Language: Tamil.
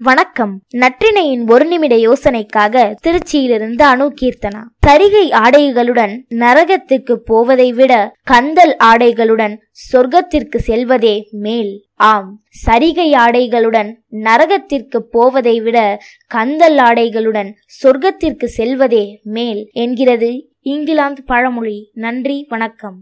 வணக்கம். நற்றினையின் ஒரு நிமிட யோசனைக்காக திருச்சியிலிருந்து அணு கீர்த்தனா. சரிகை ஆடைகளுடன் நரகத்திற்கு போவதை விட கந்தல் ஆடைகளுடன் சொர்க்கத்திற்கு செல்வதே மேல். ஆம் சரிகை ஆடைகளுடன் நரகத்திற்கு போவதை விட கந்தல் ஆடைகளுடன் சொர்க்கத்திற்கு செல்வதே மேல் என்கிறது இங்கிலாந்து பழமொழி. நன்றி வணக்கம்.